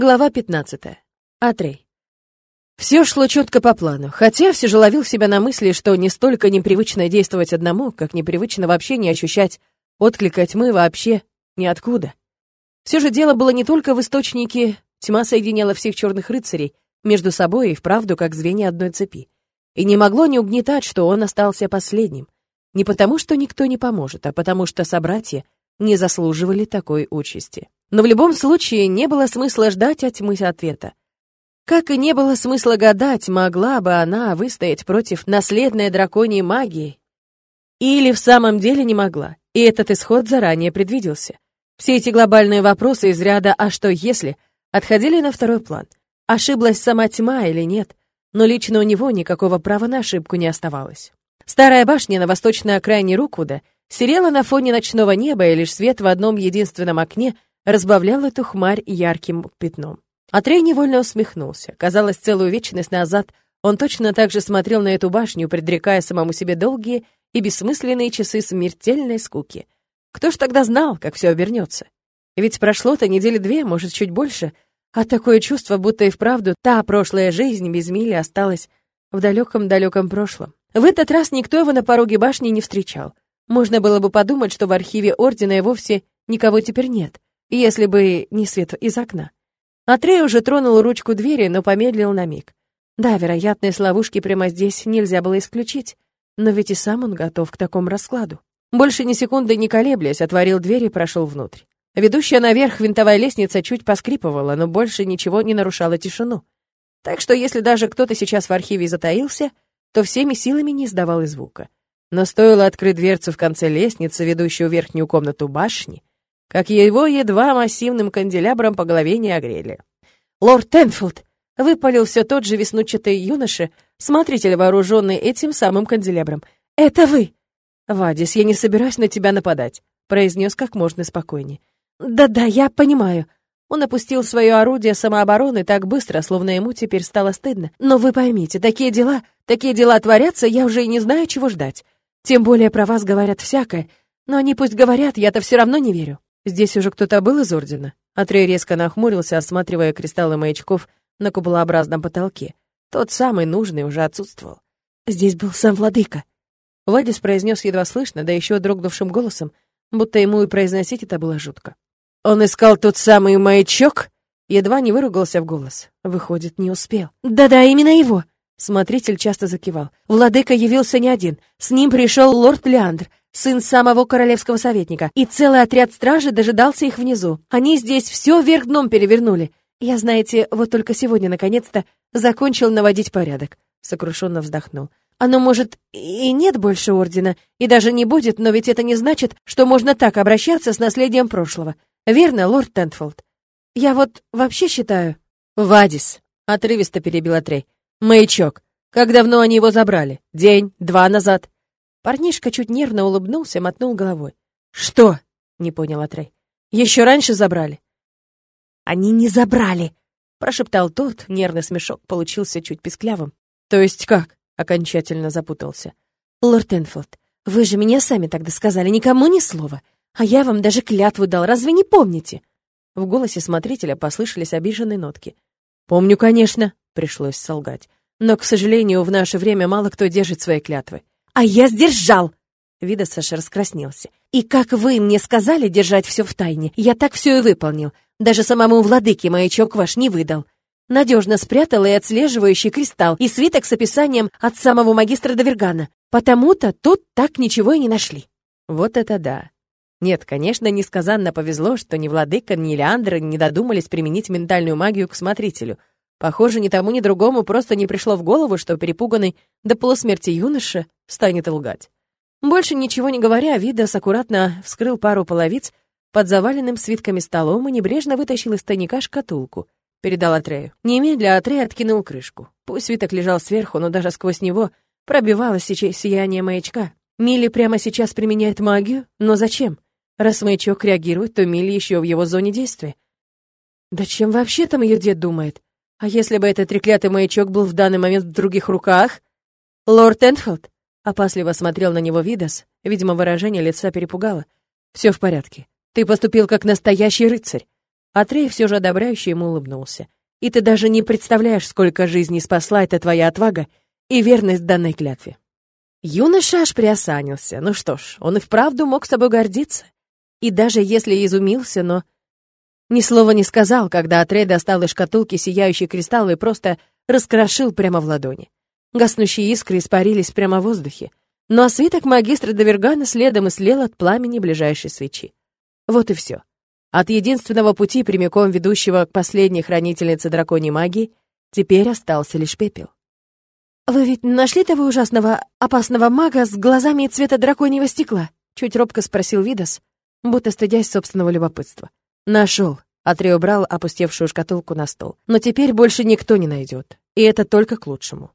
Глава 15. Атрей. Все шло четко по плану, хотя все же ловил себя на мысли, что не столько непривычно действовать одному, как непривычно вообще не ощущать отклика тьмы вообще ниоткуда. Все же дело было не только в источнике, тьма соединяла всех черных рыцарей между собой и вправду как звенья одной цепи. И не могло не угнетать, что он остался последним. Не потому, что никто не поможет, а потому что собратья не заслуживали такой участи. Но в любом случае не было смысла ждать от тьмы ответа. Как и не было смысла гадать, могла бы она выстоять против наследной драконьей магии. Или в самом деле не могла, и этот исход заранее предвиделся. Все эти глобальные вопросы из ряда «а что если?» отходили на второй план. Ошиблась сама тьма или нет, но лично у него никакого права на ошибку не оставалось. Старая башня на восточной окраине Рукуда серела на фоне ночного неба, и лишь свет в одном единственном окне — разбавлял эту хмарь ярким пятном. Атрей невольно усмехнулся. Казалось, целую вечность назад он точно так же смотрел на эту башню, предрекая самому себе долгие и бессмысленные часы смертельной скуки. Кто ж тогда знал, как все обернется? Ведь прошло-то недели две, может, чуть больше, а такое чувство, будто и вправду та прошлая жизнь без мили осталась в далеком-далеком прошлом. В этот раз никто его на пороге башни не встречал. Можно было бы подумать, что в архиве Ордена и вовсе никого теперь нет если бы не свет из окна. Атрей уже тронул ручку двери, но помедлил на миг. Да, вероятно, из ловушки прямо здесь нельзя было исключить, но ведь и сам он готов к такому раскладу. Больше ни секунды не колеблясь, отворил дверь и прошел внутрь. Ведущая наверх винтовая лестница чуть поскрипывала, но больше ничего не нарушало тишину. Так что если даже кто-то сейчас в архиве затаился, то всеми силами не издавал и звука. Но стоило открыть дверцу в конце лестницы, ведущую в верхнюю комнату башни, как его едва массивным канделябром по голове не огрели. «Лорд Тенфилд!» — выпалил все тот же веснучатый юноша, смотритель, вооруженный этим самым канделябром. «Это вы!» «Вадис, я не собираюсь на тебя нападать», — произнес как можно спокойнее. «Да-да, я понимаю». Он опустил свое орудие самообороны так быстро, словно ему теперь стало стыдно. «Но вы поймите, такие дела, такие дела творятся, я уже и не знаю, чего ждать. Тем более про вас говорят всякое, но они пусть говорят, я-то все равно не верю». «Здесь уже кто-то был из Ордена?» Атрей резко нахмурился, осматривая кристаллы маячков на куполообразном потолке. Тот самый нужный уже отсутствовал. «Здесь был сам владыка». Вадис произнес едва слышно, да еще дрогнувшим голосом, будто ему и произносить это было жутко. «Он искал тот самый маячок?» Едва не выругался в голос. Выходит, не успел. «Да-да, именно его!» Смотритель часто закивал. Владыка явился не один. С ним пришел лорд Леандр, сын самого королевского советника, и целый отряд стражи дожидался их внизу. Они здесь все вверх дном перевернули. Я, знаете, вот только сегодня, наконец-то, закончил наводить порядок. Сокрушенно вздохнул. Оно, может, и нет больше ордена, и даже не будет, но ведь это не значит, что можно так обращаться с наследием прошлого. Верно, лорд Тентфолд? Я вот вообще считаю... Вадис, отрывисто перебил Трей. Маячок. Как давно они его забрали? День, два назад. Парнишка чуть нервно улыбнулся, мотнул головой. «Что?» — не понял Атрей. «Еще раньше забрали». «Они не забрали!» — прошептал тот, нервный смешок получился чуть писклявым. «То есть как?» — окончательно запутался. «Лорд Энфилд, вы же меня сами тогда сказали, никому ни слова. А я вам даже клятву дал, разве не помните?» В голосе смотрителя послышались обиженные нотки. «Помню, конечно», — пришлось солгать. «Но, к сожалению, в наше время мало кто держит свои клятвы. А я сдержал!» Вида Саша раскраснелся. «И как вы мне сказали держать все в тайне, я так все и выполнил. Даже самому владыке маячок ваш не выдал. Надежно спрятал и отслеживающий кристалл, и свиток с описанием от самого магистра Давергана. Потому-то тут так ничего и не нашли». Вот это да. Нет, конечно, несказанно повезло, что ни владыка, ни Леандр не додумались применить ментальную магию к смотрителю. Похоже, ни тому, ни другому просто не пришло в голову, что перепуганный до полусмерти юноша станет лгать. Больше ничего не говоря, Видас аккуратно вскрыл пару половиц под заваленным свитками столом и небрежно вытащил из тайника шкатулку. Передал Атрею. Немедля Атрей откинул крышку. Пусть свиток лежал сверху, но даже сквозь него пробивалось сияние маячка. Милли прямо сейчас применяет магию? Но зачем? Раз маячок реагирует, то Милли еще в его зоне действия. Да чем вообще там ее дед думает? А если бы этот треклятый маячок был в данный момент в других руках? Лорд Энфилд опасливо смотрел на него Видас. Видимо, выражение лица перепугало. Все в порядке. Ты поступил как настоящий рыцарь. Атрей все же одобряюще ему улыбнулся. «И ты даже не представляешь, сколько жизней спасла эта твоя отвага и верность данной клятве». Юноша аж приосанился. Ну что ж, он и вправду мог собой гордиться. И даже если изумился, но... Ни слова не сказал, когда Атрей достал из шкатулки сияющий кристалл и просто раскрошил прямо в ладони. Гаснущие искры испарились прямо в воздухе, но а свиток магистра Давергана следом слел от пламени ближайшей свечи. Вот и все. От единственного пути, прямиком ведущего к последней хранительнице драконьей магии, теперь остался лишь пепел. «Вы ведь нашли того ужасного, опасного мага с глазами цвета драконьего стекла?» — чуть робко спросил Видас, будто стыдясь собственного любопытства. «Нашел», — Атрей убрал опустевшую шкатулку на стол. «Но теперь больше никто не найдет, и это только к лучшему».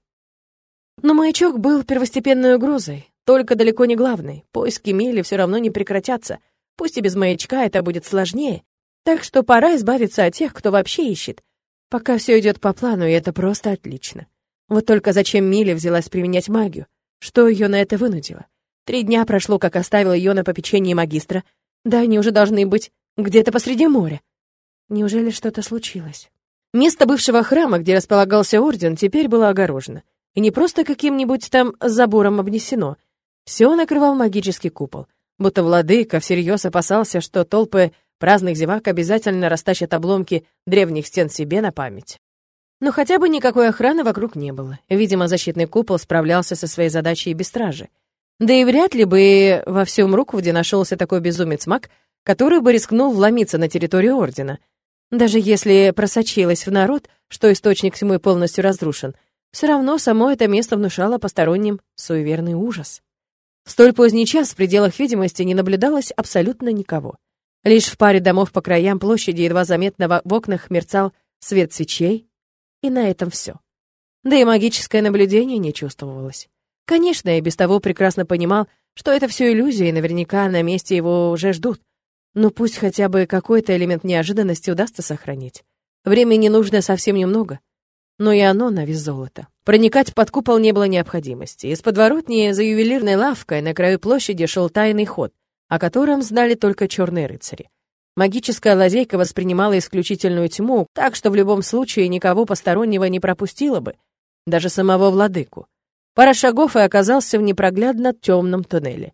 Но маячок был первостепенной угрозой, только далеко не главной. Поиски Мили все равно не прекратятся — Пусть и без маячка это будет сложнее, так что пора избавиться от тех, кто вообще ищет. Пока все идет по плану, и это просто отлично. Вот только зачем Миле взялась применять магию? Что ее на это вынудило? Три дня прошло, как оставил ее на попечении магистра. Да, они уже должны быть где-то посреди моря. Неужели что-то случилось? Место бывшего храма, где располагался орден, теперь было огорожено. И не просто каким-нибудь там забором обнесено. Все накрывал магический купол будто владыка всерьез опасался, что толпы праздных зевак обязательно растащат обломки древних стен себе на память. Но хотя бы никакой охраны вокруг не было. Видимо, защитный купол справлялся со своей задачей и без стражи. Да и вряд ли бы во всем Руквуде нашелся такой безумец-маг, который бы рискнул вломиться на территорию Ордена. Даже если просочилось в народ, что источник тьмы полностью разрушен, все равно само это место внушало посторонним суеверный ужас. В столь поздний час в пределах видимости не наблюдалось абсолютно никого. Лишь в паре домов по краям площади едва заметно в окнах мерцал свет свечей, и на этом все. Да и магическое наблюдение не чувствовалось. Конечно, я без того прекрасно понимал, что это все иллюзия, и наверняка на месте его уже ждут. Но пусть хотя бы какой-то элемент неожиданности удастся сохранить. Времени нужно совсем немного — но и оно на вес золота. Проникать под купол не было необходимости. Из подворотни за ювелирной лавкой на краю площади шел тайный ход, о котором знали только черные рыцари. Магическая лазейка воспринимала исключительную тьму, так что в любом случае никого постороннего не пропустила бы, даже самого владыку. Пара шагов и оказался в непроглядно темном туннеле.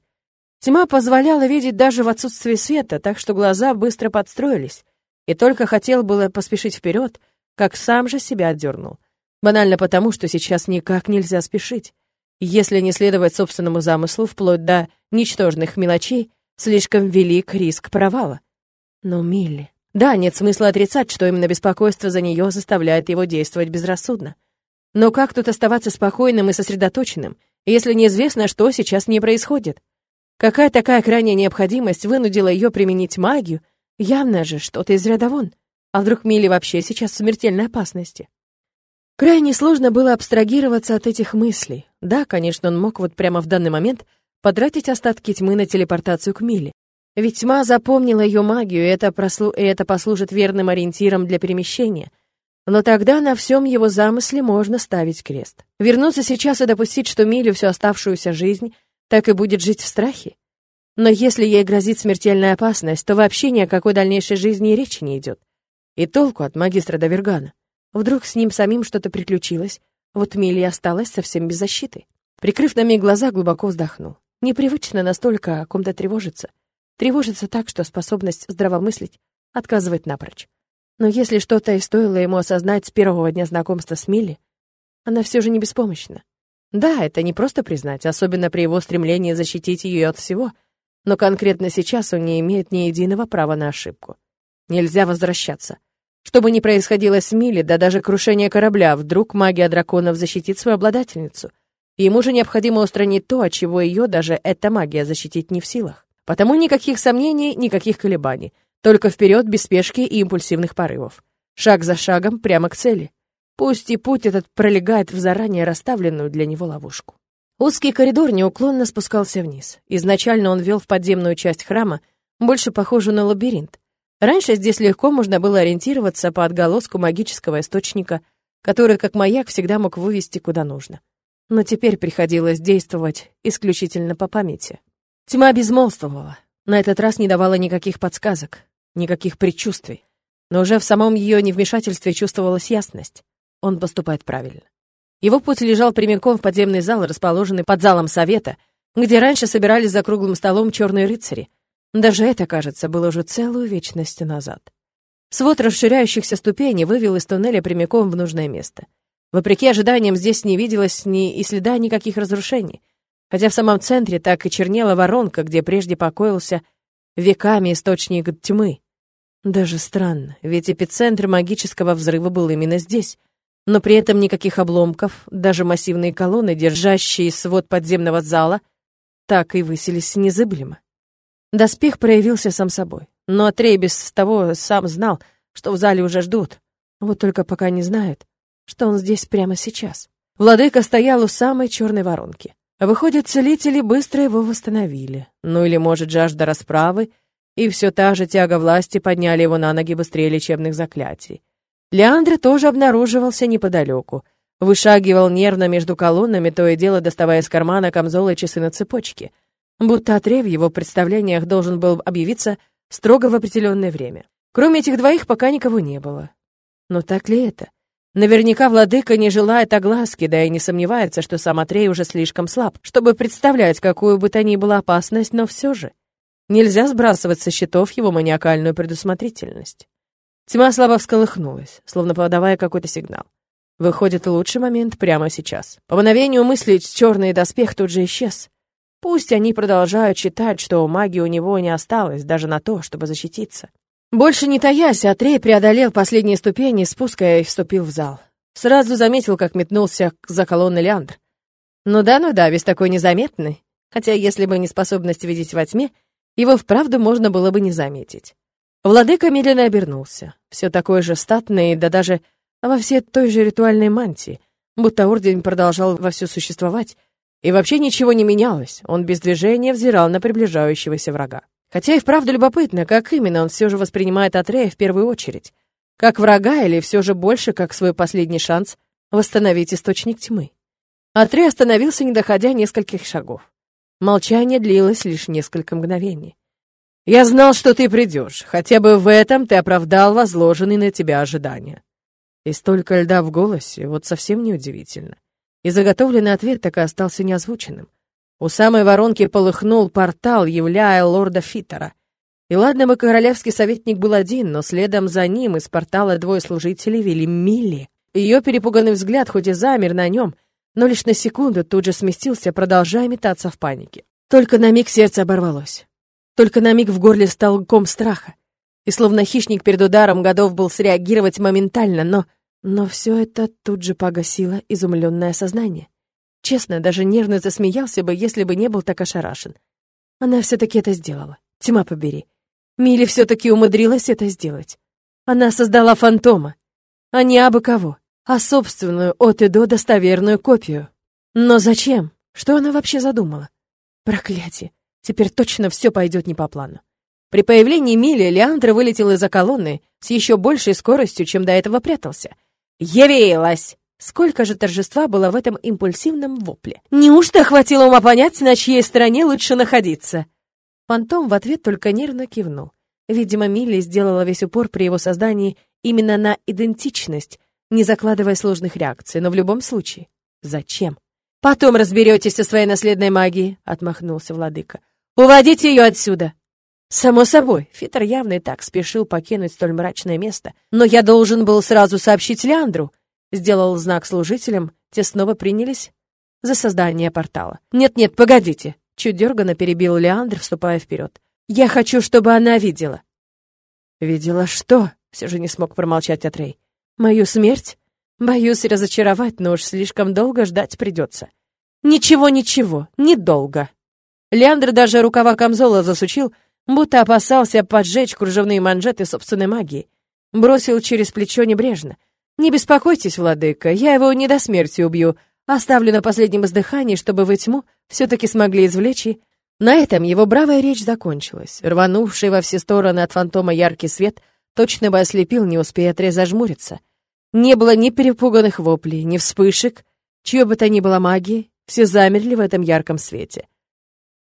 Тьма позволяла видеть даже в отсутствии света, так что глаза быстро подстроились, и только хотел было поспешить вперед, как сам же себя отдернул. Банально потому, что сейчас никак нельзя спешить. Если не следовать собственному замыслу, вплоть до ничтожных мелочей, слишком велик риск провала. Но Милли... Да, нет смысла отрицать, что именно беспокойство за нее заставляет его действовать безрассудно. Но как тут оставаться спокойным и сосредоточенным, если неизвестно, что сейчас не происходит? Какая такая крайняя необходимость вынудила ее применить магию? Явно же что-то из ряда вон. А вдруг Милли вообще сейчас в смертельной опасности? Крайне сложно было абстрагироваться от этих мыслей. Да, конечно, он мог вот прямо в данный момент потратить остатки тьмы на телепортацию к Миле. Ведь тьма запомнила ее магию, и это, прослу... и это послужит верным ориентиром для перемещения. Но тогда на всем его замысле можно ставить крест. Вернуться сейчас и допустить, что Милю всю оставшуюся жизнь так и будет жить в страхе? Но если ей грозит смертельная опасность, то вообще ни о какой дальнейшей жизни и речи не идет. И толку от магистра Давергана. Вдруг с ним самим что-то приключилось, вот Милли осталась совсем без защиты. Прикрыв на миг глаза, глубоко вздохнул. Непривычно настолько о ком-то тревожиться. Тревожиться так, что способность здравомыслить отказывает напрочь. Но если что-то и стоило ему осознать с первого дня знакомства с Милли, она все же не беспомощна. Да, это не просто признать, особенно при его стремлении защитить ее от всего, но конкретно сейчас он не имеет ни единого права на ошибку. Нельзя возвращаться. Что бы ни происходило с Милли, да даже крушение корабля, вдруг магия драконов защитит свою обладательницу. ему же необходимо устранить то, от чего ее даже эта магия защитить не в силах. Потому никаких сомнений, никаких колебаний. Только вперед без спешки и импульсивных порывов. Шаг за шагом прямо к цели. Пусть и путь этот пролегает в заранее расставленную для него ловушку. Узкий коридор неуклонно спускался вниз. Изначально он вел в подземную часть храма, больше похожую на лабиринт. Раньше здесь легко можно было ориентироваться по отголоску магического источника, который, как маяк, всегда мог вывести куда нужно. Но теперь приходилось действовать исключительно по памяти. Тьма безмолвствовала. На этот раз не давала никаких подсказок, никаких предчувствий. но уже в самом ее невмешательстве чувствовалась ясность. Он поступает правильно. Его путь лежал прямиком в подземный зал, расположенный под залом совета, где раньше собирались за круглым столом черные рыцари. Даже это, кажется, было уже целую вечность назад. Свод расширяющихся ступеней вывел из туннеля прямиком в нужное место. Вопреки ожиданиям, здесь не виделось ни и следа никаких разрушений, хотя в самом центре так и чернела воронка, где прежде покоился веками источник тьмы. Даже странно, ведь эпицентр магического взрыва был именно здесь, но при этом никаких обломков, даже массивные колонны, держащие свод подземного зала, так и высились незыблемо. Доспех проявился сам собой, но Атрей без того сам знал, что в зале уже ждут, вот только пока не знает, что он здесь прямо сейчас. Владыка стоял у самой черной воронки. Выходит, целители быстро его восстановили. Ну или, может, жажда расправы, и все та же тяга власти подняли его на ноги быстрее лечебных заклятий. Леандр тоже обнаруживался неподалеку. Вышагивал нервно между колоннами, то и дело доставая из кармана камзола часы на цепочке. Будто отрев его представлениях должен был объявиться строго в определенное время. Кроме этих двоих пока никого не было. Но так ли это? Наверняка владыка не желает огласки, да и не сомневается, что сам Атрей уже слишком слаб, чтобы представлять какую бы то ни было опасность, но все же. Нельзя сбрасывать со счетов его маниакальную предусмотрительность. Тьма слабо всколыхнулась, словно подавая какой-то сигнал. Выходит, лучший момент прямо сейчас. По мгновению мысли черный доспех тут же исчез. Пусть они продолжают считать, что магии у него не осталось даже на то, чтобы защититься. Больше не таясь, Атрей преодолел последние ступени спуска и вступил в зал. Сразу заметил, как метнулся за колонной Леандр. Ну да, ну да, весь такой незаметный. Хотя, если бы не способность видеть во тьме, его вправду можно было бы не заметить. Владыка медленно обернулся, все такой же статный, да даже во всей той же ритуальной мантии, будто орден продолжал вовсю существовать, и вообще ничего не менялось, он без движения взирал на приближающегося врага. Хотя и вправду любопытно, как именно он все же воспринимает Атрея в первую очередь. Как врага или все же больше как свой последний шанс восстановить источник тьмы. Атрей остановился, не доходя нескольких шагов. Молчание длилось лишь несколько мгновений. Я знал, что ты придешь. Хотя бы в этом ты оправдал возложенные на тебя ожидания. И столько льда в голосе, вот совсем неудивительно. И заготовленный ответ так и остался неозвученным. У самой воронки полыхнул портал, являя лорда Фитера. И ладно бы королевский советник был один, но следом за ним из портала двое служителей вели Милли. Ее перепуганный взгляд хоть и замер на нем, но лишь на секунду тут же сместился, продолжая метаться в панике. Только на миг сердце оборвалось. Только на миг в горле стал ком страха. И словно хищник перед ударом годов был среагировать моментально, но... Но все это тут же погасило изумленное сознание. Честно, даже нервно засмеялся бы, если бы не был так ошарашен. Она все-таки это сделала. Тьма побери. Милли все-таки умудрилась это сделать. Она создала фантома. А не абы кого, а собственную от и до достоверную копию. Но зачем? Что она вообще задумала? Проклятие. Теперь точно все пойдет не по плану. При появлении Мили Леандра вылетел из-за колонны с еще большей скоростью, чем до этого прятался. «Явилась!» Сколько же торжества было в этом импульсивном вопле? Неужто хватило ума понять, на чьей стороне лучше находиться? Фантом в ответ только нервно кивнул. Видимо, Милли сделала весь упор при его создании именно на идентичность, не закладывая сложных реакций, но в любом случае, зачем? «Потом разберетесь со своей наследной магией», — отмахнулся владыка. Уводите ее отсюда!» Само собой, Фитер явно и так спешил покинуть столь мрачное место, но я должен был сразу сообщить Леандру. Сделал знак служителям, те снова принялись за создание портала. «Нет-нет, погодите!» Чуть дерганно перебил Леандр, вступая вперед. «Я хочу, чтобы она видела». «Видела что?» — все же не смог промолчать Атрей. «Мою смерть? Боюсь разочаровать, но уж слишком долго ждать придется». «Ничего-ничего, недолго». Леандр даже рукава камзола засучил, будто опасался поджечь кружевные манжеты собственной магии. Бросил через плечо небрежно. «Не беспокойтесь, владыка, я его не до смерти убью. Оставлю на последнем издыхании, чтобы вы тьму все-таки смогли извлечь и...» На этом его бравая речь закончилась. Рванувший во все стороны от фантома яркий свет точно бы ослепил, не успея Трей зажмуриться. Не было ни перепуганных воплей, ни вспышек, чье бы то ни было магии, все замерли в этом ярком свете.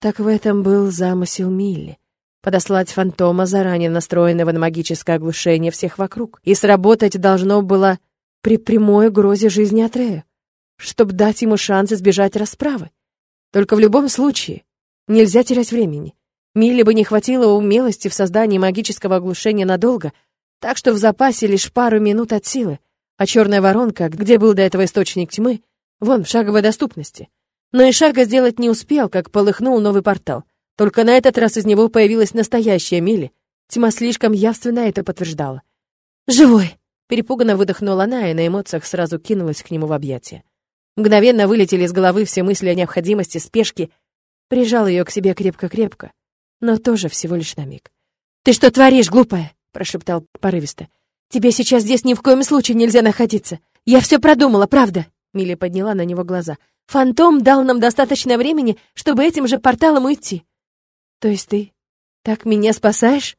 Так в этом был замысел Милли. подослать фантома, заранее настроенного на магическое оглушение всех вокруг. И сработать должно было при прямой угрозе жизни Атрея, чтобы дать ему шанс избежать расправы. Только в любом случае нельзя терять времени. Милли бы не хватило умелости в создании магического оглушения надолго, так что в запасе лишь пару минут от силы, а черная воронка, где был до этого источник тьмы, вон в шаговой доступности. Но и шага сделать не успел, как полыхнул новый портал. Только на этот раз из него появилась настоящая Милли. Тьма слишком явственно это подтверждала. «Живой!» — перепуганно выдохнула она и на эмоциях сразу кинулась к нему в объятия. Мгновенно вылетели из головы все мысли о необходимости спешки, прижал ее к себе крепко-крепко, но тоже всего лишь на миг. «Ты что творишь, глупая?» — прошептал порывисто. «Тебе сейчас здесь ни в коем случае нельзя находиться. Я все продумала, правда?» Милли подняла на него глаза. «Фантом дал нам достаточно времени, чтобы этим же порталом уйти». «То есть ты так меня спасаешь?»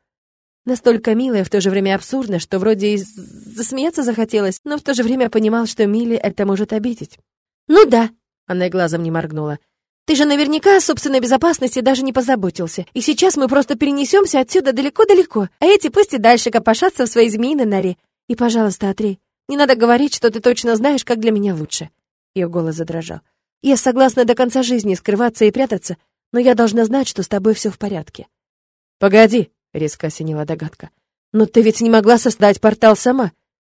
Настолько мило и в то же время абсурдно, что вроде и засмеяться захотелось, но в то же время понимал, что Милли это может обидеть. «Ну да», — она и глазом не моргнула. «Ты же наверняка о собственной безопасности даже не позаботился. И сейчас мы просто перенесемся отсюда далеко-далеко, а эти пусть и дальше копошатся в своей змеиной норе. И, пожалуйста, Атрей, не надо говорить, что ты точно знаешь, как для меня лучше». Ее голос задрожал. «Я согласна до конца жизни скрываться и прятаться, но я должна знать, что с тобой все в порядке». «Погоди», — резко осенила догадка. «Но ты ведь не могла создать портал сама.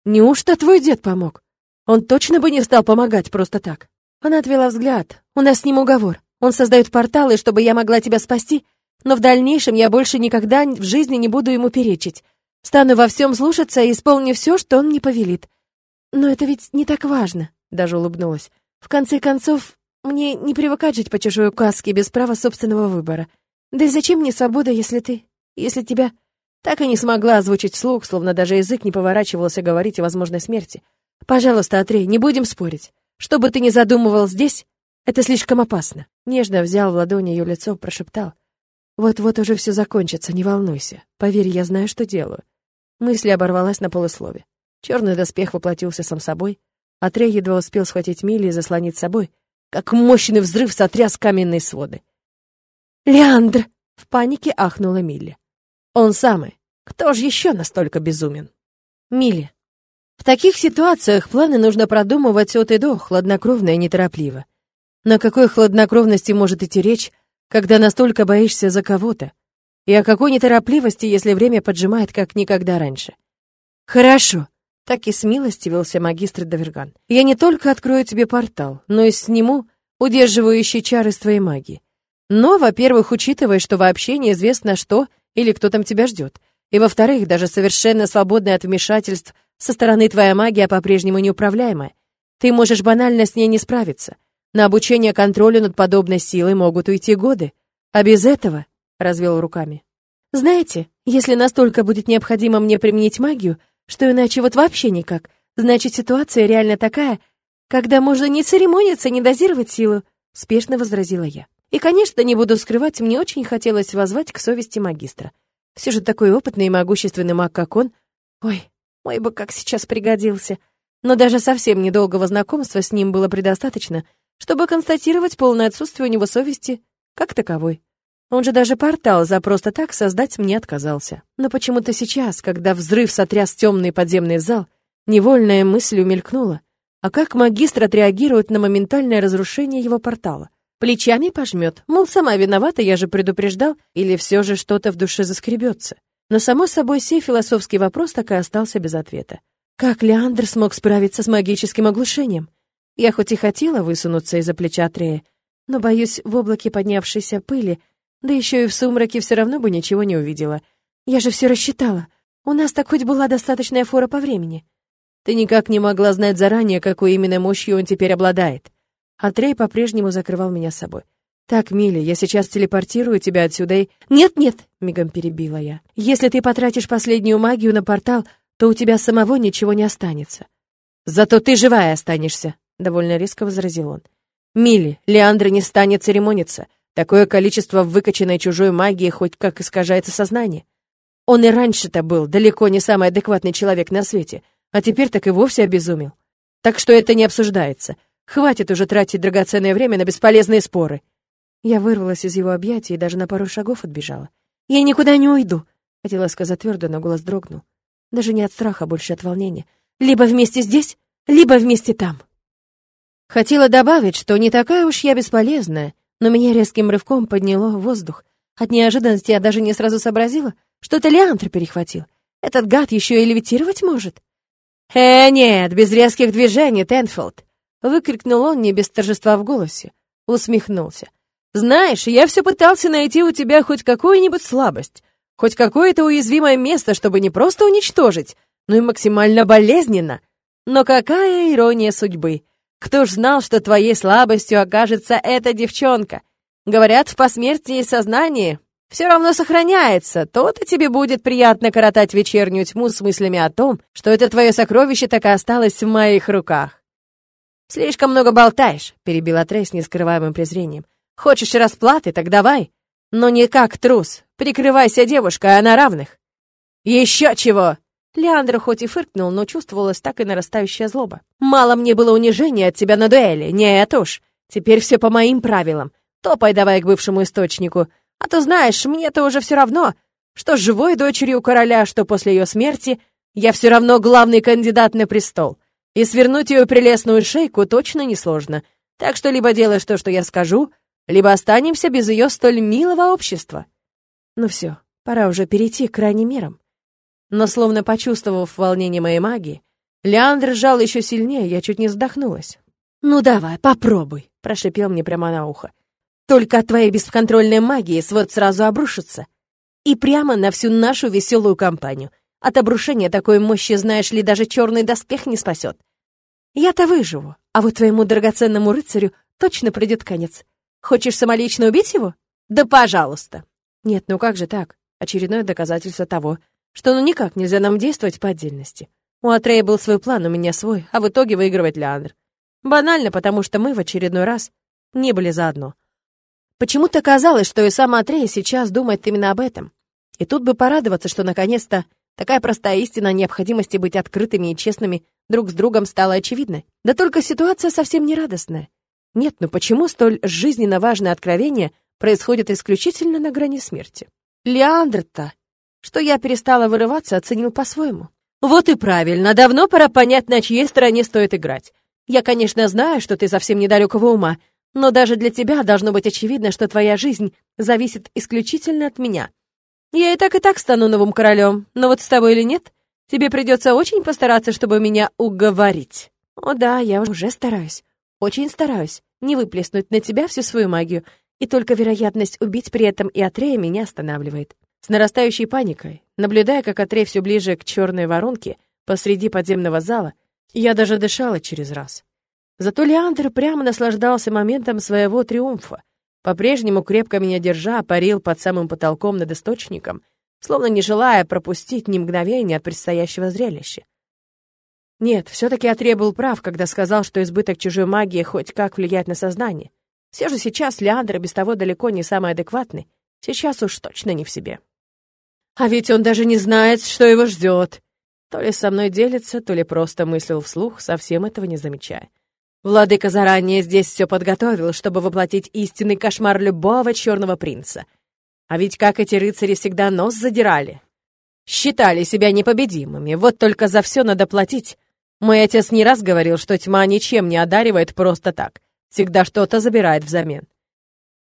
Неужто твой дед помог?» Он точно бы не стал помогать просто так. Она отвела взгляд. У нас с ним уговор. Он создает порталы, чтобы я могла тебя спасти, но в дальнейшем я больше никогда в жизни не буду ему перечить. Стану во всем слушаться и исполню все, что он мне повелит. Но это ведь не так важно, даже улыбнулась. В конце концов, мне не привыкать жить по чужой указке без права собственного выбора. Да и зачем мне свобода, если ты... если тебя... Так и не смогла озвучить вслух, словно даже язык не поворачивался говорить о возможной смерти. Пожалуйста, Атрей, не будем спорить. Что бы ты ни задумывал здесь, это слишком опасно. Нежно взял в ладони ее лицо, прошептал. Вот-вот уже все закончится, не волнуйся. Поверь, я знаю, что делаю. Мысль оборвалась на полуслове. Черный доспех воплотился сам собой. Атрей едва успел схватить Милли и заслонить собой, как мощный взрыв сотряс каменные своды. «Леандр!» — в панике ахнула Милли. «Он самый. Кто же еще настолько безумен?» «Милли, в таких ситуациях планы нужно продумывать от и до, хладнокровно и неторопливо. На какой хладнокровности может идти речь, когда настолько боишься за кого-то? И о какой неторопливости, если время поджимает, как никогда раньше? Хорошо. Так и смилостивился магистр Даверган. Я не только открою тебе портал, но и сниму удерживающие чары с твоей магии. Но, во-первых, учитывая, что вообще неизвестно, что или кто там тебя ждет. И, во-вторых, даже совершенно свободное от вмешательств – со стороны твоя магия по-прежнему неуправляемая. Ты можешь банально с ней не справиться. На обучение контролю над подобной силой могут уйти годы. А без этого, — развел руками. Знаете, если настолько будет необходимо мне применить магию, что иначе вот вообще никак, значит ситуация реально такая, когда можно не церемониться, не дозировать силу, — спешно возразила я. И, конечно, не буду скрывать, мне очень хотелось возвать к совести магистра. Все же такой опытный и могущественный маг, как он... Ой, мой бы как сейчас пригодился. Но даже совсем недолгого знакомства с ним было предостаточно, чтобы констатировать полное отсутствие у него совести как таковой. Он же даже портал за просто так создать мне отказался. Но почему-то сейчас, когда взрыв сотряс темный подземный зал, невольная мысль умелькнула. А как магистр отреагирует на моментальное разрушение его портала? Плечами пожмет, мол, сама виновата, я же предупреждал, или все же что-то в душе заскребется. Но, само собой, сей философский вопрос так и остался без ответа. Как Леандр смог справиться с магическим оглушением? Я хоть и хотела высунуться из-за плеча Трея, но, боюсь, в облаке поднявшейся пыли, да еще и в сумраке все равно бы ничего не увидела. Я же все рассчитала. У нас так хоть была достаточная фора по времени. Ты никак не могла знать заранее, какой именно мощью он теперь обладает. А Трей по-прежнему закрывал меня собой. «Так, Милли, я сейчас телепортирую тебя отсюда и...» «Нет-нет!» — мигом перебила я. «Если ты потратишь последнюю магию на портал, то у тебя самого ничего не останется». «Зато ты живая останешься!» — довольно резко возразил он. «Милли, Леандр не станет церемониться. Такое количество выкачанной чужой магии хоть как искажается сознание. Он и раньше-то был далеко не самый адекватный человек на свете, а теперь так и вовсе обезумел. Так что это не обсуждается. Хватит уже тратить драгоценное время на бесполезные споры». Я вырвалась из его объятий и даже на пару шагов отбежала. Я никуда не уйду!» Хотела сказать твердо, но голос дрогнул. Даже не от страха, больше от волнения. «Либо вместе здесь, либо вместе там!» Хотела добавить, что не такая уж я бесполезная, но меня резким рывком подняло в воздух. От неожиданности я даже не сразу сообразила, что это Леандр перехватил. Этот гад еще и левитировать может. «Э, нет, без резких движений, Тенфилд!» — выкрикнул он не без торжества в голосе. Усмехнулся. «Знаешь, я все пытался найти у тебя хоть какую-нибудь слабость, хоть какое-то уязвимое место, чтобы не просто уничтожить, но и максимально болезненно. Но какая ирония судьбы! Кто ж знал, что твоей слабостью окажется эта девчонка? Говорят, в посмертии сознании все равно сохраняется, то-то тебе будет приятно коротать вечернюю тьму с мыслями о том, что это твое сокровище так и осталось в моих руках. «Слишком много болтаешь», — перебила Трей с нескрываемым презрением. «Хочешь расплаты, так давай. Но не как трус. Прикрывайся девушкой, а на равных». «Еще чего!» Леандр хоть и фыркнул, но чувствовалась так и нарастающая злоба. «Мало мне было унижения от тебя на дуэли. Нет уж. Теперь все по моим правилам. Топай давай к бывшему источнику. А то знаешь, мне-то уже все равно, что с живой дочерью короля, что после ее смерти, я все равно главный кандидат на престол. И свернуть ее прелестную шейку точно несложно. Так что либо делаешь то, что я скажу, либо останемся без ее столь милого общества. Ну все, пора уже перейти к крайним мерам. Но словно почувствовав волнение моей магии, Леандр сжал еще сильнее, я чуть не вздохнулась. «Ну давай, попробуй», — прошипел мне прямо на ухо. Только от твоей бесконтрольной магии свод сразу обрушится. И прямо на всю нашу веселую компанию. От обрушения такой мощи, знаешь ли, даже черный доспех не спасет. Я-то выживу, а вот твоему драгоценному рыцарю точно придет конец. Хочешь самолично убить его? Да пожалуйста. Нет, ну как же так? Очередное доказательство того, что ну никак нельзя нам действовать по отдельности. У Атрея был свой план, у меня свой, а в итоге выигрывает Леандр. Банально, потому что мы в очередной раз не были заодно. Почему-то казалось, что и сам Атрей сейчас думает именно об этом. И тут бы порадоваться, что наконец-то такая простая истина о необходимости быть открытыми и честными друг с другом стала очевидной. Да только ситуация совсем не радостная. Нет, ну почему столь жизненно важное откровение происходит исключительно на грани смерти? Леандр-то, что я перестала вырываться, оценил по-своему. Вот и правильно, давно пора понять, на чьей стороне стоит играть. Я, конечно, знаю, что ты совсем недалекого ума, но даже для тебя должно быть очевидно, что твоя жизнь зависит исключительно от меня. Я и так и так стану новым королем, но вот с тобой или нет, тебе придется очень постараться, чтобы меня уговорить. О да, я уже стараюсь, очень стараюсь не выплеснуть на тебя всю свою магию, и только вероятность убить при этом и Атрея меня останавливает. С нарастающей паникой, наблюдая, как Атрей все ближе к черной воронке посреди подземного зала, я даже дышала через раз. Зато Леандр прямо наслаждался моментом своего триумфа. По-прежнему, крепко меня держа, парил под самым потолком над источником, словно не желая пропустить ни мгновения от предстоящего зрелища. Нет, все-таки Атрей был прав, когда сказал, что избыток чужой магии хоть как влияет на сознание. Все же сейчас Леандр без того далеко не самый адекватный, сейчас уж точно не в себе. А ведь он даже не знает, что его ждет. То ли со мной делится, то ли просто мыслил вслух, совсем этого не замечая. Владыка заранее здесь все подготовил, чтобы воплотить истинный кошмар любого черного принца. А ведь как эти рыцари всегда нос задирали. Считали себя непобедимыми, вот только за все надо платить. Мой отец не раз говорил, что тьма ничем не одаривает просто так, всегда что-то забирает взамен.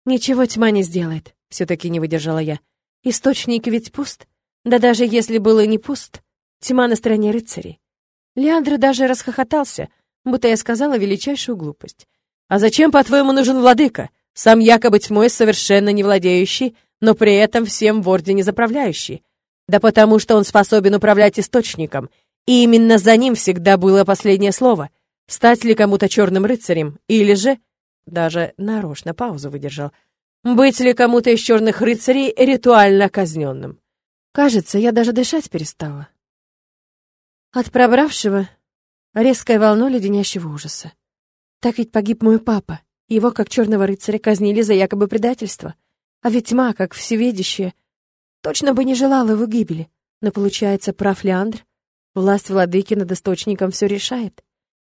«Ничего тьма не сделает», — все-таки не выдержала я. «Источник ведь пуст. Да даже если был и не пуст, тьма на стороне рыцарей». Леандр даже расхохотался — будто я сказала величайшую глупость. «А зачем, по-твоему, нужен владыка? Сам якобы тьмой совершенно не владеющий, но при этом всем в ордене заправляющий. Да потому что он способен управлять источником, и именно за ним всегда было последнее слово. Стать ли кому-то черным рыцарем, или же...» Даже нарочно паузу выдержал. «Быть ли кому-то из черных рыцарей ритуально казненным?» Кажется, я даже дышать перестала. От пробравшего резкой волной леденящего ужаса. Так ведь погиб мой папа. Его, как черного рыцаря, казнили за якобы предательство. А ведь тьма, как всеведящая, точно бы не желала его гибели. Но получается, прав Леандр, власть владыки над источником все решает.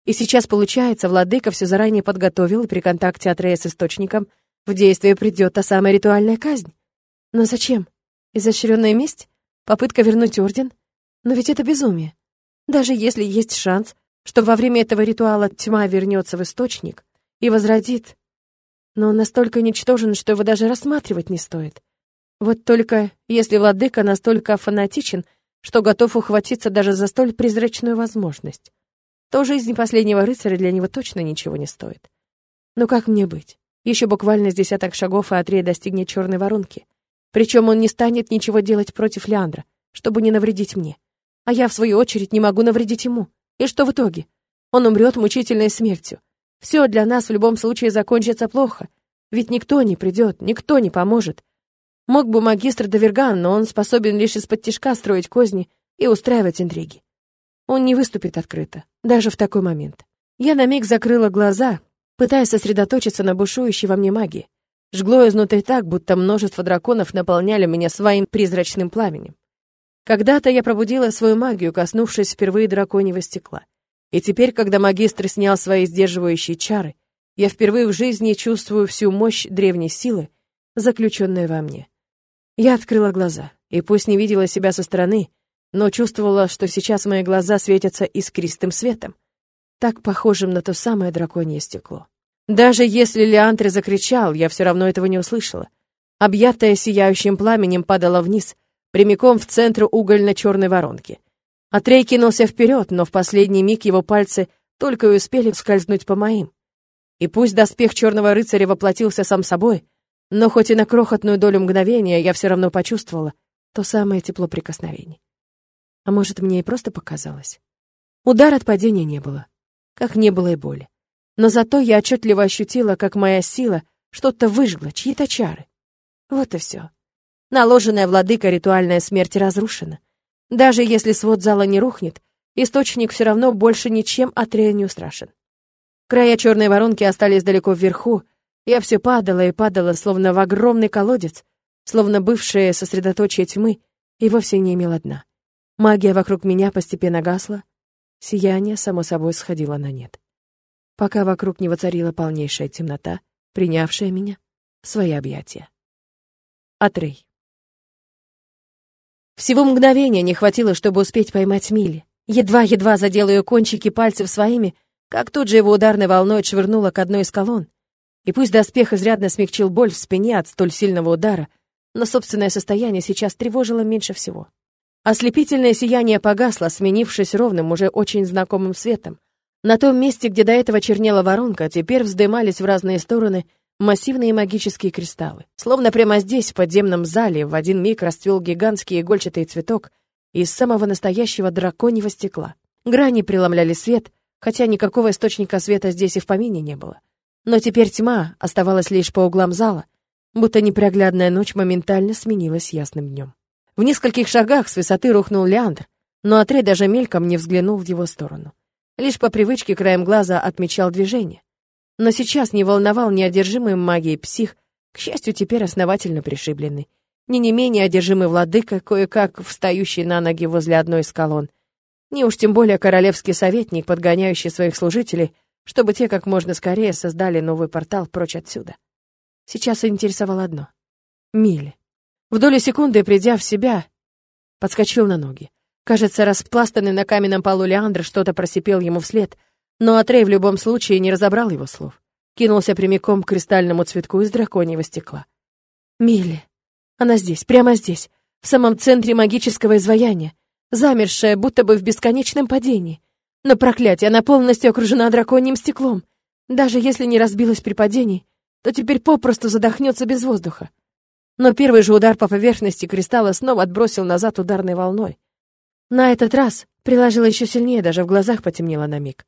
И сейчас, получается, владыка все заранее подготовил, и при контакте Атрея с источником в действие придет та самая ритуальная казнь. Но зачем? Изощренная месть? Попытка вернуть орден? Но ведь это безумие. Даже если есть шанс, что во время этого ритуала тьма вернется в источник и возродит, но он настолько ничтожен, что его даже рассматривать не стоит. Вот только если владыка настолько фанатичен, что готов ухватиться даже за столь призрачную возможность, то жизнь последнего рыцаря для него точно ничего не стоит. Но как мне быть? Еще буквально с десяток шагов, и Атрей достигнет черной воронки. Причем он не станет ничего делать против Леандра, чтобы не навредить мне. А я, в свою очередь, не могу навредить ему. И что в итоге? Он умрет мучительной смертью. Все для нас в любом случае закончится плохо. Ведь никто не придет, никто не поможет. Мог бы магистр Доверган, но он способен лишь из-под тишка строить козни и устраивать интриги. Он не выступит открыто, даже в такой момент. Я на миг закрыла глаза, пытаясь сосредоточиться на бушующей во мне магии. Жгло изнутри так, будто множество драконов наполняли меня своим призрачным пламенем. Когда-то я пробудила свою магию, коснувшись впервые драконьего стекла. И теперь, когда магистр снял свои сдерживающие чары, я впервые в жизни чувствую всю мощь древней силы, заключенной во мне. Я открыла глаза, и пусть не видела себя со стороны, но чувствовала, что сейчас мои глаза светятся искристым светом, так похожим на то самое драконье стекло. Даже если Леантре закричал, я все равно этого не услышала. Объятая сияющим пламенем падала вниз, прямиком в центр угольно-черной воронки. Атрей кинулся вперед, но в последний миг его пальцы только и успели скользнуть по моим. И пусть доспех черного рыцаря воплотился сам собой, но хоть и на крохотную долю мгновения я все равно почувствовала то самое тепло прикосновений. А может, мне и просто показалось. Удар от падения не было, как не было и боли. Но зато я отчетливо ощутила, как моя сила что-то выжгла, чьи-то чары. Вот и все. Наложенная владыка ритуальная смерть разрушена. Даже если свод зала не рухнет, источник все равно больше ничем от не страшен. Края черной воронки остались далеко вверху, я все падала и падала, словно в огромный колодец, словно бывшее сосредоточие тьмы, и вовсе не имела дна. Магия вокруг меня постепенно гасла, сияние, само собой, сходило на нет. Пока вокруг не воцарила полнейшая темнота, принявшая меня в свои объятия. Атрей. Всего мгновения не хватило, чтобы успеть поймать Милли. Едва-едва задела ее кончики пальцев своими, как тут же его ударной волной отшвырнула к одной из колонн. И пусть доспех изрядно смягчил боль в спине от столь сильного удара, но собственное состояние сейчас тревожило меньше всего. Ослепительное сияние погасло, сменившись ровным, уже очень знакомым светом. На том месте, где до этого чернела воронка, теперь вздымались в разные стороны массивные магические кристаллы. Словно прямо здесь, в подземном зале, в один миг расцвел гигантский игольчатый цветок из самого настоящего драконьего стекла. Грани преломляли свет, хотя никакого источника света здесь и в помине не было. Но теперь тьма оставалась лишь по углам зала, будто непроглядная ночь моментально сменилась ясным днем. В нескольких шагах с высоты рухнул Леандр, но отряд даже мельком не взглянул в его сторону. Лишь по привычке краем глаза отмечал движение. Но сейчас не волновал неодержимый магией псих, к счастью, теперь основательно пришибленный. Не не менее одержимый владыка, кое-как встающий на ноги возле одной из колонн. Не уж тем более королевский советник, подгоняющий своих служителей, чтобы те как можно скорее создали новый портал прочь отсюда. Сейчас интересовало одно — Милли. В долю секунды, придя в себя, подскочил на ноги. Кажется, распластанный на каменном полу Леандр что-то просипел ему вслед, но Атрей в любом случае не разобрал его слов. Кинулся прямиком к кристальному цветку из драконьего стекла. Милли. Она здесь, прямо здесь, в самом центре магического изваяния, замершая, будто бы в бесконечном падении. Но проклятие, она полностью окружена драконьим стеклом. Даже если не разбилась при падении, то теперь попросту задохнется без воздуха. Но первый же удар по поверхности кристалла снова отбросил назад ударной волной. На этот раз приложила еще сильнее, даже в глазах потемнело на миг.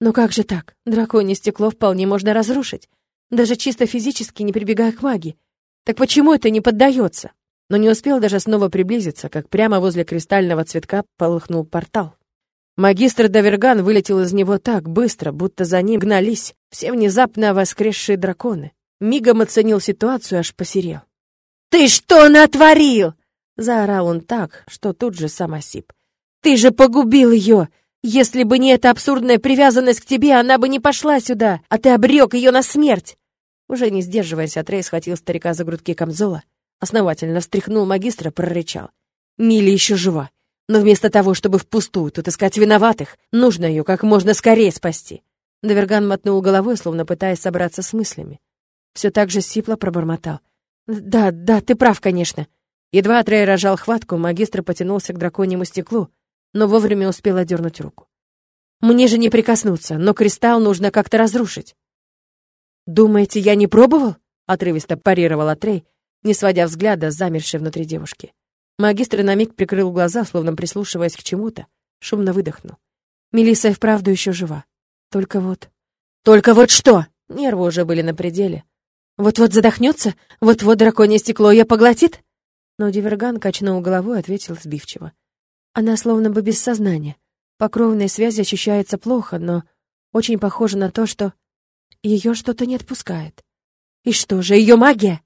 Но как же так? Драконье стекло вполне можно разрушить, даже чисто физически не прибегая к магии. Так почему это не поддается? Но не успел даже снова приблизиться, как прямо возле кристального цветка полыхнул портал. Магистр Даверган вылетел из него так быстро, будто за ним гнались все внезапно воскресшие драконы. Мигом оценил ситуацию, аж посерел. «Ты что натворил?» — заорал он так, что тут же сам осип. «Ты же погубил ее! Если бы не эта абсурдная привязанность к тебе, она бы не пошла сюда, а ты обрек ее на смерть!» Уже не сдерживаясь, Атрей схватил старика за грудки камзола, Основательно встряхнул магистра, прорычал. Мили еще жива. Но вместо того, чтобы впустую тут искать виноватых, нужно ее как можно скорее спасти. Даверган мотнул головой, словно пытаясь собраться с мыслями. Все так же сипло пробормотал. «Да, да, ты прав, конечно». Едва Атрей рожал хватку, магистр потянулся к драконьему стеклу, но вовремя успел одернуть руку. «Мне же не прикоснуться, но кристалл нужно как-то разрушить». «Думаете, я не пробовал?» — отрывисто парировал Атрей, не сводя взгляда с замершей внутри девушки. Магистр на миг прикрыл глаза, словно прислушиваясь к чему-то, шумно выдохнул. Мелисса и вправду еще жива. Только вот... Только вот что? Нервы уже были на пределе. Вот-вот задохнется, вот-вот драконье стекло ее поглотит. Но Диверган качнул головой и ответил сбивчиво. Она словно бы без сознания. По кровной связи ощущается плохо, но очень похоже на то, что ее что-то не отпускает. И что же, ее магия?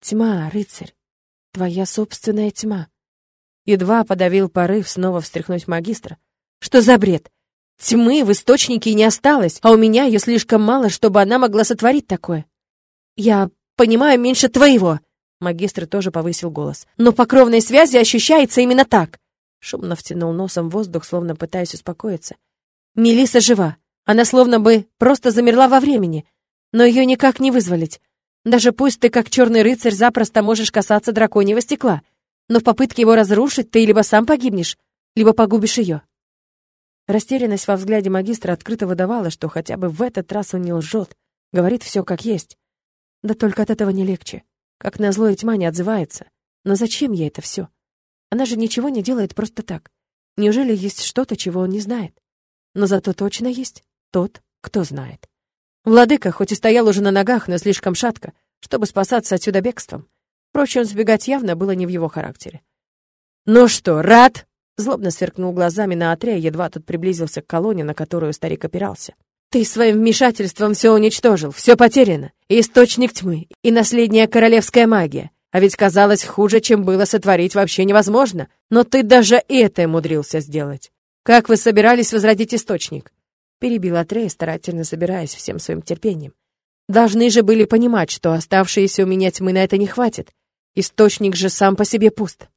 Тьма, рыцарь. Твоя собственная тьма. Едва подавил порыв снова встряхнуть магистра. Что за бред? Тьмы в источнике не осталось, а у меня ее слишком мало, чтобы она могла сотворить такое. Я понимаю меньше твоего. Магистр тоже повысил голос. Но по кровной связи ощущается именно так. Шумно втянул носом воздух, словно пытаясь успокоиться. Мелиса жива. Она словно бы просто замерла во времени, но ее никак не вызволить. Даже пусть ты, как черный рыцарь, запросто можешь касаться драконьего стекла, но в попытке его разрушить ты либо сам погибнешь, либо погубишь ее. Растерянность во взгляде магистра открыто выдавала, что хотя бы в этот раз он не лжет, говорит все как есть. Да только от этого не легче. Как назло и тьма не отзывается. Но зачем ей это все? Она же ничего не делает просто так. Неужели есть что-то, чего он не знает? Но зато точно есть тот, кто знает. Владыка хоть и стоял уже на ногах, но слишком шатко, чтобы спасаться отсюда бегством. Впрочем, сбегать явно было не в его характере. «Ну что, рад?» — злобно сверкнул глазами на отря, едва тот приблизился к колонне, на которую старик опирался. «Ты своим вмешательством все уничтожил, все потеряно. Источник тьмы, и наследняя королевская магия. А ведь казалось, хуже, чем было сотворить, вообще невозможно. Но ты даже это умудрился сделать. Как вы собирались возродить источник? перебил Атрей, старательно собираясь всем своим терпением. Должны же были понимать, что оставшиеся у меня тьмы на это не хватит. Источник же сам по себе пуст.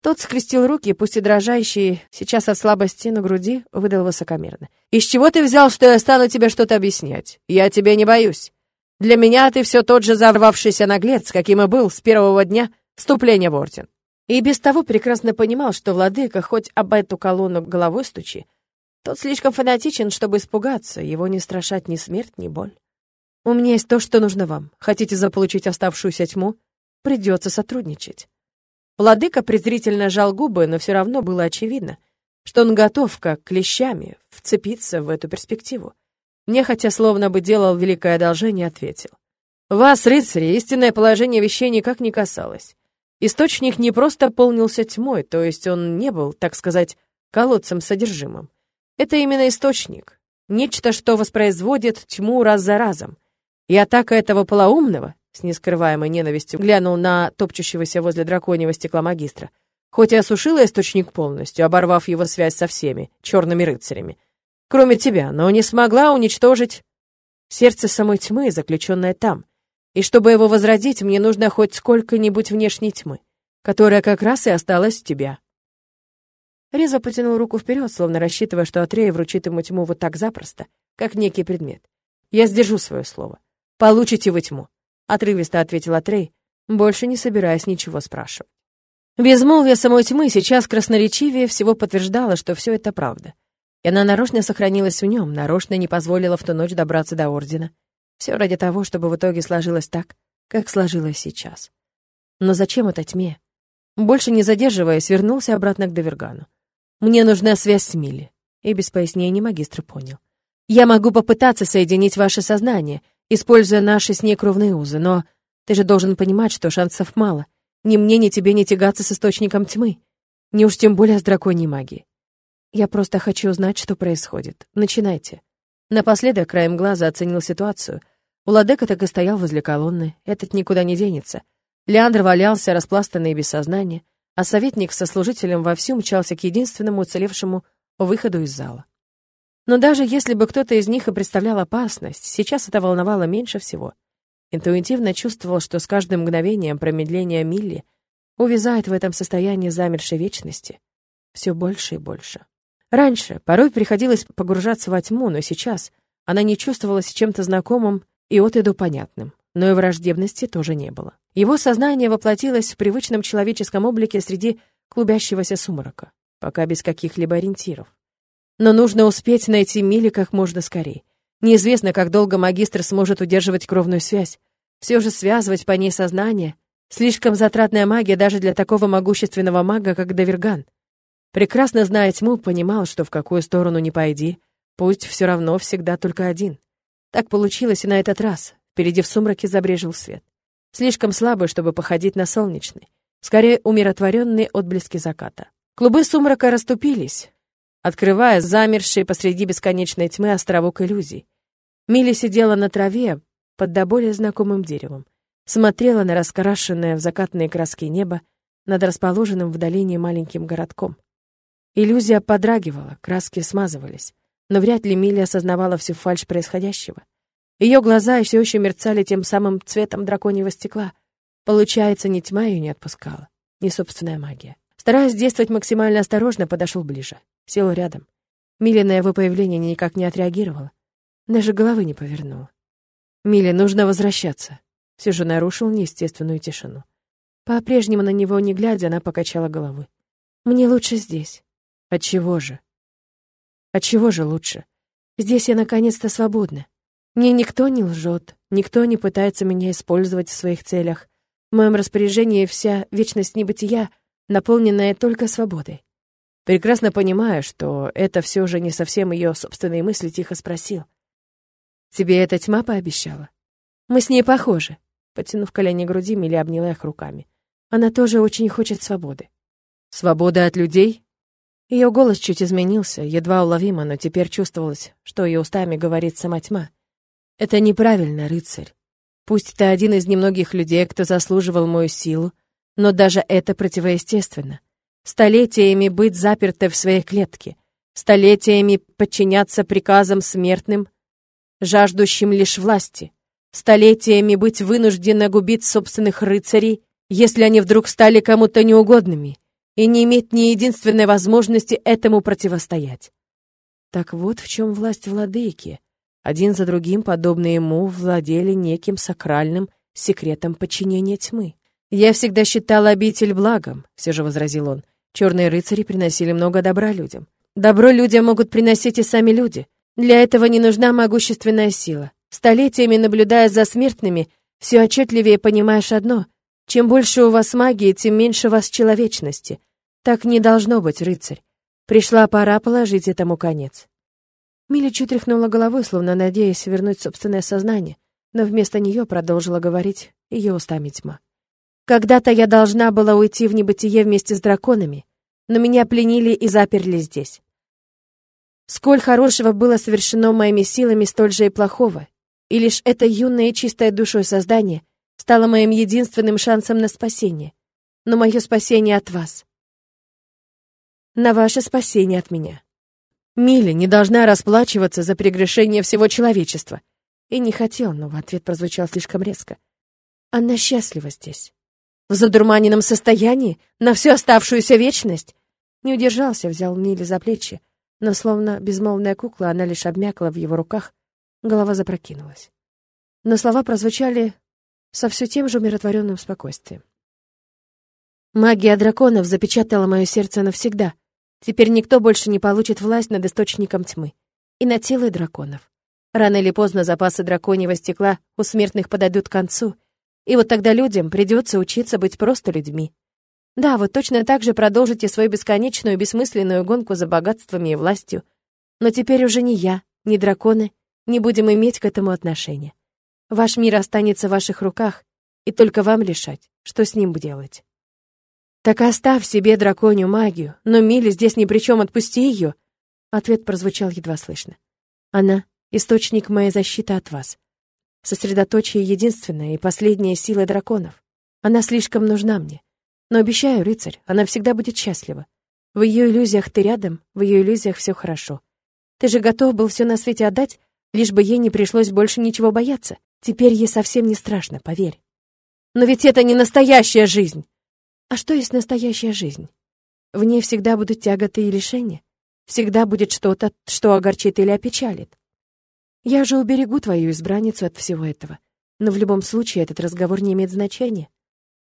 Тот скрестил руки, пусть и дрожащие, сейчас от слабости на груди, выдал высокомерно. «Из чего ты взял, что я стану тебе что-то объяснять? Я тебя не боюсь. Для меня ты все тот же взорвавшийся наглец, каким и был с первого дня вступления в орден». И без того прекрасно понимал, что владыка хоть об эту колонну головой стучи, тот слишком фанатичен, чтобы испугаться, его не страшат ни смерть, ни боль. У меня есть то, что нужно вам. Хотите заполучить оставшуюся тьму? Придется сотрудничать. Владыка презрительно жал губы, но все равно было очевидно, что он готов, как клещами, вцепиться в эту перспективу. Мне, хотя словно бы делал великое одолжение, ответил. «Вас, рыцари, истинное положение вещей никак не касалось. Источник не просто полнился тьмой, то есть он не был, так сказать, колодцем содержимым. Это именно источник. Нечто, что воспроизводит тьму раз за разом. И атака этого полоумного, с нескрываемой ненавистью, глянул на топчущегося возле драконьего стекла магистра, хоть и осушила источник полностью, оборвав его связь со всеми черными рыцарями, кроме тебя, но не смогла уничтожить сердце самой тьмы, заключенное там. И чтобы его возродить, мне нужно хоть сколько-нибудь внешней тьмы, которая как раз и осталась в тебя. Реза потянул руку вперед, словно рассчитывая, что Атрея вручит ему тьму вот так запросто, как некий предмет. «Я сдержу свое слово. Получите вы тьму», — отрывисто ответил Атрей, больше не собираясь ничего спрашивать. Безмолвие самой тьмы сейчас красноречивее всего подтверждало, что все это правда. И она нарочно сохранилась в нем, нарочно не позволила в ту ночь добраться до Ордена. Все ради того, чтобы в итоге сложилось так, как сложилось сейчас. Но зачем это тьме? Больше не задерживаясь, вернулся обратно к Довергану. Мне нужна связь с Милли. И без пояснений магистр понял. Я могу попытаться соединить ваше сознание, используя наши с ней кровные узы, но ты же должен понимать, что шансов мало. Ни мне, ни тебе не тягаться с источником тьмы. Не уж тем более с драконьей магией. Я просто хочу узнать, что происходит. Начинайте. Напоследок краем глаза оценил ситуацию. Уладека так и стоял возле колонны. Этот никуда не денется. Леандр валялся, распластанный без сознания а советник со служителем вовсю мчался к единственному уцелевшему выходу из зала. Но даже если бы кто-то из них и представлял опасность, сейчас это волновало меньше всего. Интуитивно чувствовал, что с каждым мгновением промедления Милли увязает в этом состоянии замершей вечности все больше и больше. Раньше порой приходилось погружаться во тьму, но сейчас она не чувствовалась чем-то знакомым и от и до понятным, но и враждебности тоже не было. Его сознание воплотилось в привычном человеческом облике среди клубящегося сумрака, пока без каких-либо ориентиров. Но нужно успеть найти Мили как можно скорее. Неизвестно, как долго магистр сможет удерживать кровную связь. Все же связывать по ней сознание — слишком затратная магия даже для такого могущественного мага, как Даверган. Прекрасно зная тьму, понимал, что в какую сторону ни пойди, пусть все равно всегда только один. Так получилось и на этот раз. Впереди в сумраке забрежил свет. Слишком слабый, чтобы походить на солнечный. Скорее, умиротворенные отблески заката. Клубы сумрака расступились, открывая замерший посреди бесконечной тьмы островок иллюзий. Милли сидела на траве под до более знакомым деревом, смотрела на раскрашенное в закатные краски небо над расположенным в долине маленьким городком. Иллюзия подрагивала, краски смазывались, но вряд ли Милли осознавала всю фальшь происходящего. Ее глаза все еще мерцали тем самым цветом драконьего стекла. Получается, ни тьма ее не отпускала, ни собственная магия. Стараясь действовать максимально осторожно, подошел ближе. Сел рядом. Миля на его появление никак не отреагировала. Даже головы не повернула. Миле нужно возвращаться. Все же нарушил неестественную тишину. По-прежнему на него не глядя, она покачала головой. Мне лучше здесь. От чего же? От чего же лучше? Здесь я наконец-то свободна. Мне никто не лжет, никто не пытается меня использовать в своих целях. В моем распоряжении вся вечность небытия, наполненная только свободой. Прекрасно понимая, что это все же не совсем ее собственные мысли, тихо спросил. «Тебе эта тьма пообещала?» «Мы с ней похожи», — потянув колени груди, Милли обняла их руками. «Она тоже очень хочет свободы». «Свобода от людей?» Ее голос чуть изменился, едва уловимо, но теперь чувствовалось, что ее устами говорит сама тьма. «Это неправильно, рыцарь. Пусть ты один из немногих людей, кто заслуживал мою силу, но даже это противоестественно столетиями быть запертой в своей клетке, столетиями подчиняться приказам смертным, жаждущим лишь власти, столетиями быть вынужденно губить собственных рыцарей, если они вдруг стали кому-то неугодными, и не иметь ни единственной возможности этому противостоять. Так вот в чем власть владыки. Один за другим, подобные ему, владели неким сакральным секретом подчинения тьмы. «Я всегда считал обитель благом», — все же возразил он. Черные рыцари приносили много добра людям. Добро людям могут приносить и сами люди. Для этого не нужна могущественная сила. Столетиями наблюдая за смертными, все отчетливее понимаешь одно. Чем больше у вас магии, тем меньше у вас человечности. Так не должно быть, рыцарь. Пришла пора положить этому конец. Миля чуть тряхнула головой, словно надеясь вернуть собственное сознание, но вместо нее продолжила говорить ее устами тьма. Когда-то я должна была уйти в небытие вместе с драконами, но меня пленили и заперли здесь. Сколь хорошего было совершено моими силами, столь же и плохого. И лишь это юное и чистое душой создание стало моим единственным шансом на спасение. Но мое спасение от вас. На ваше спасение от меня. Милли не должна расплачиваться за прегрешение всего человечества. И не хотел, но в ответ прозвучал слишком резко. Она счастлива здесь в задурманенном состоянии на всю оставшуюся вечность. Не удержался, взял Милли за плечи, но словно безмолвная кукла, она лишь обмякла в его руках, голова запрокинулась. Но слова прозвучали со все тем же умиротворенным спокойствием. Магия драконов запечатала мое сердце навсегда. Теперь никто больше не получит власть над источником тьмы и над силой драконов. Рано или поздно запасы драконьего стекла у смертных подойдут к концу — и вот тогда людям придется учиться быть просто людьми. Да, вот точно так же продолжите свою бесконечную бессмысленную гонку за богатствами и властью. Но теперь уже не я, ни драконы не будем иметь к этому отношения. Ваш мир останется в ваших руках, и только вам решать, что с ним делать. Так оставь себе драконью магию, но Милли здесь ни при чем, отпусти ее. Ответ прозвучал едва слышно. Она — источник моей защиты от вас сосредоточие единственная и последняя сила драконов. Она слишком нужна мне. Но обещаю, рыцарь, она всегда будет счастлива. В ее иллюзиях ты рядом, в ее иллюзиях все хорошо. Ты же готов был все на свете отдать, лишь бы ей не пришлось больше ничего бояться. Теперь ей совсем не страшно, поверь. Но ведь это не настоящая жизнь. А что есть настоящая жизнь? В ней всегда будут тяготы и лишения. Всегда будет что-то, что огорчит или опечалит. Я же уберегу твою избранницу от всего этого. Но в любом случае этот разговор не имеет значения.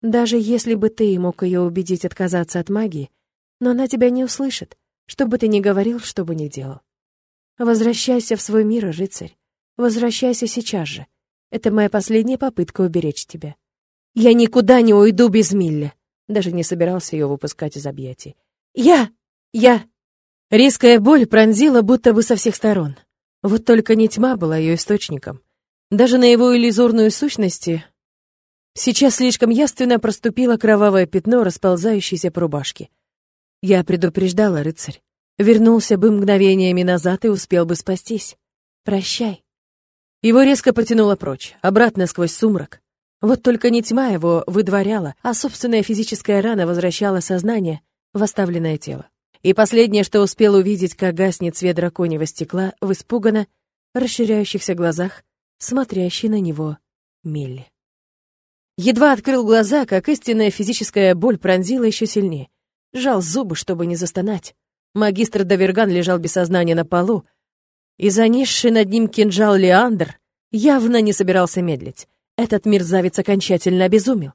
Даже если бы ты мог ее убедить отказаться от магии, но она тебя не услышит, что бы ты ни говорил, что бы ни делал. Возвращайся в свой мир, рыцарь. Возвращайся сейчас же. Это моя последняя попытка уберечь тебя. Я никуда не уйду без Милля. Даже не собирался ее выпускать из объятий. Я! Я! Резкая боль пронзила будто бы со всех сторон. Вот только не тьма была ее источником. Даже на его иллюзорную сущности сейчас слишком яственно проступило кровавое пятно, расползающееся по рубашке. Я предупреждала, рыцарь. Вернулся бы мгновениями назад и успел бы спастись. Прощай. Его резко потянуло прочь, обратно сквозь сумрак. Вот только не тьма его выдворяла, а собственная физическая рана возвращала сознание в оставленное тело. И последнее, что успел увидеть, как гаснет свет драконьего стекла в испуганно расширяющихся глазах, смотрящий на него Милли. Едва открыл глаза, как истинная физическая боль пронзила еще сильнее. Жал зубы, чтобы не застонать. Магистр Даверган лежал без сознания на полу, и занесший над ним кинжал Леандр явно не собирался медлить. Этот мерзавец окончательно обезумел.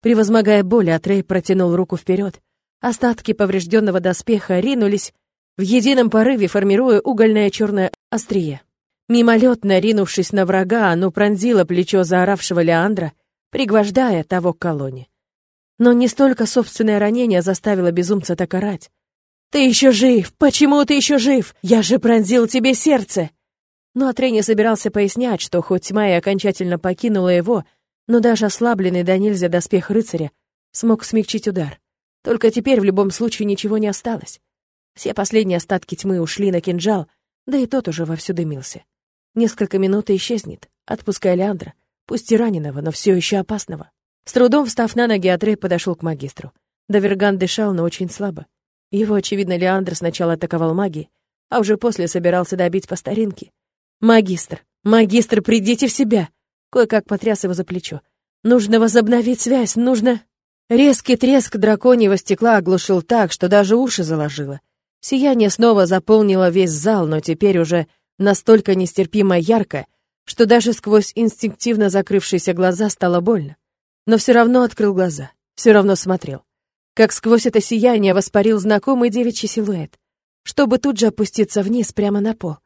Превозмогая боль, Атрей протянул руку вперед, Остатки поврежденного доспеха ринулись в едином порыве, формируя угольное черное острие. Мимолетно ринувшись на врага, оно пронзило плечо заоравшего Леандра, пригвождая того к колонне. Но не столько собственное ранение заставило безумца так орать. «Ты еще жив! Почему ты еще жив? Я же пронзил тебе сердце!» Но Атрей собирался пояснять, что хоть тьма и окончательно покинула его, но даже ослабленный до нельзя доспех рыцаря смог смягчить удар. Только теперь в любом случае ничего не осталось. Все последние остатки тьмы ушли на кинжал, да и тот уже вовсю дымился. Несколько минут и исчезнет, отпуская Леандра, пусть и раненого, но все еще опасного. С трудом встав на ноги, Атрей подошел к магистру. Даверган дышал, но очень слабо. Его, очевидно, Леандр сначала атаковал магией, а уже после собирался добить по старинке. «Магистр! Магистр, придите в себя!» Кое-как потряс его за плечо. «Нужно возобновить связь, нужно...» Резкий треск драконьего стекла оглушил так, что даже уши заложило. Сияние снова заполнило весь зал, но теперь уже настолько нестерпимо ярко, что даже сквозь инстинктивно закрывшиеся глаза стало больно. Но все равно открыл глаза, все равно смотрел. Как сквозь это сияние воспарил знакомый девичий силуэт, чтобы тут же опуститься вниз прямо на пол.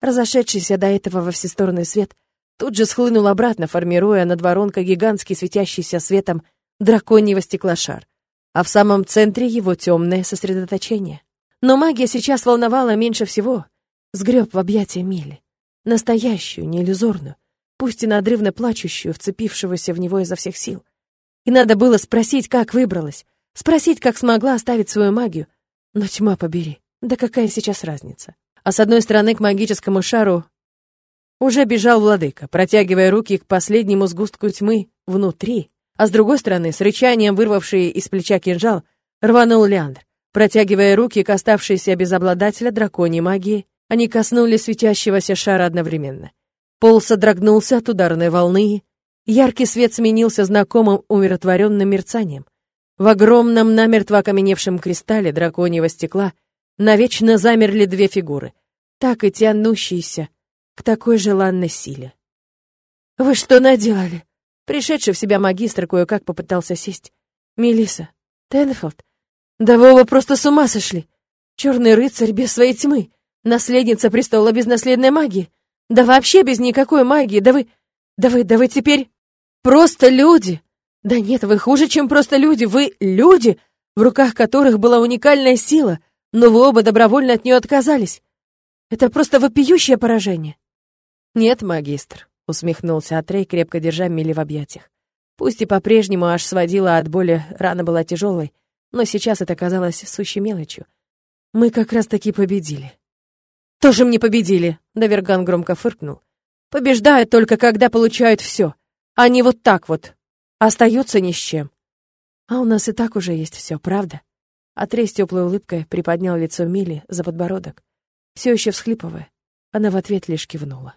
Разошедшийся до этого во все стороны свет тут же схлынул обратно, формируя над воронкой гигантский светящийся светом драконьего стеклошар, а в самом центре его темное сосредоточение. Но магия сейчас волновала меньше всего. Сгреб в объятия Мили. Настоящую, не иллюзорную, пусть и надрывно плачущую, вцепившегося в него изо всех сил. И надо было спросить, как выбралась, спросить, как смогла оставить свою магию. Но тьма побери, да какая сейчас разница? А с одной стороны к магическому шару уже бежал владыка, протягивая руки к последнему сгустку тьмы внутри, а с другой стороны, с рычанием вырвавший из плеча кинжал, рванул Леандр. Протягивая руки к оставшейся без обладателя драконьей магии, они коснулись светящегося шара одновременно. Пол содрогнулся от ударной волны, яркий свет сменился знакомым умиротворенным мерцанием. В огромном намертво окаменевшем кристалле драконьего стекла навечно замерли две фигуры, так и тянущиеся к такой желанной силе. «Вы что наделали?» Пришедший в себя магистр кое-как попытался сесть. Мелиса, Тенфилд, да вы оба просто с ума сошли. Черный рыцарь без своей тьмы, наследница престола без наследной магии. Да вообще без никакой магии, да вы... Да вы, да вы теперь просто люди. Да нет, вы хуже, чем просто люди, вы люди, в руках которых была уникальная сила, но вы оба добровольно от нее отказались. Это просто вопиющее поражение. Нет, магистр, усмехнулся Атрей, крепко держа Мили в объятиях. Пусть и по-прежнему аж сводила от боли, рана была тяжелой, но сейчас это казалось сущей мелочью. Мы как раз-таки победили. Тоже мне победили, Даверган громко фыркнул. Побеждают только когда получают все, а не вот так вот. Остаются ни с чем. А у нас и так уже есть все, правда? Атрей с теплой улыбкой приподнял лицо Мили за подбородок. Все еще всхлипывая, она в ответ лишь кивнула.